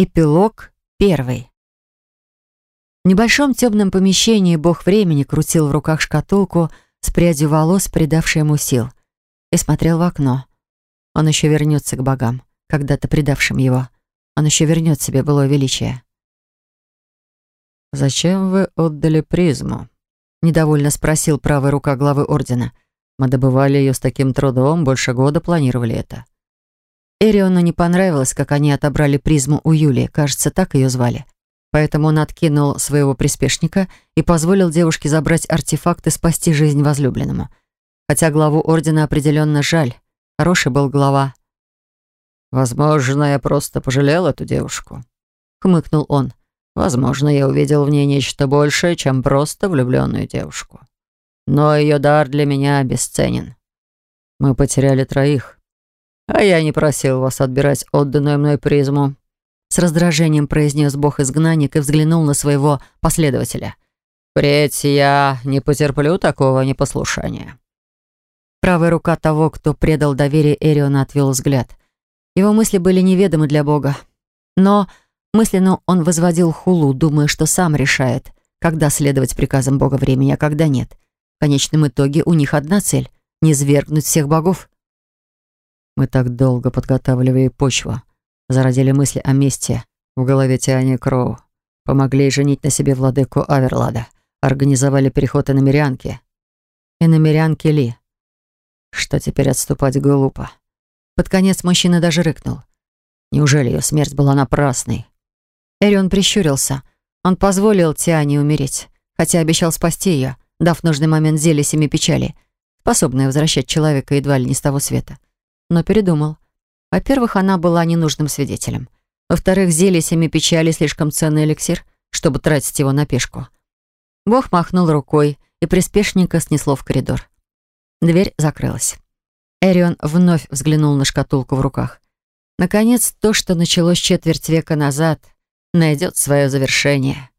Эпилог первый. В небольшом темном помещении бог времени крутил в руках шкатулку с прядью волос, придавшей ему сил, и смотрел в окно. Он еще вернется к богам, когда-то предавшим его. Он еще вернет себе былое величие. «Зачем вы отдали призму?» — недовольно спросил правая рука главы ордена. «Мы добывали ее с таким трудом, больше года планировали это». Эриону не понравилось, как они отобрали призму у Юлии, кажется, так ее звали. Поэтому он откинул своего приспешника и позволил девушке забрать артефакт и спасти жизнь возлюбленному. Хотя главу ордена определенно жаль. Хороший был глава. «Возможно, я просто пожалел эту девушку», — хмыкнул он. «Возможно, я увидел в ней нечто большее, чем просто влюбленную девушку. Но ее дар для меня бесценен. Мы потеряли троих. «А я не просил вас отбирать отданную мной призму», с раздражением произнес бог-изгнанник и взглянул на своего последователя. «Впредь я не потерплю такого непослушания». Правая рука того, кто предал доверие Эриона, отвел взгляд. Его мысли были неведомы для бога. Но мысленно он возводил хулу, думая, что сам решает, когда следовать приказам бога времени, а когда нет. В конечном итоге у них одна цель — не свергнуть всех богов. Мы так долго подготавливали почву. Зародили мысли о мести в голове Тиани Кроу. Помогли женить на себе владыку Аверлада. Организовали переход и на Мирянки. И на Мирянки Ли. Что теперь отступать глупо. Под конец мужчина даже рыкнул. Неужели ее смерть была напрасной? Эрион прищурился. Он позволил Тиане умереть, хотя обещал спасти ее, дав нужный момент зелье семи печали, способное возвращать человека едва ли не с того света но передумал. Во-первых, она была ненужным свидетелем. Во-вторых, зелье семи печали слишком ценный эликсир, чтобы тратить его на пешку. Бог махнул рукой, и приспешника снесло в коридор. Дверь закрылась. Эрион вновь взглянул на шкатулку в руках. Наконец, то, что началось четверть века назад, найдет свое завершение.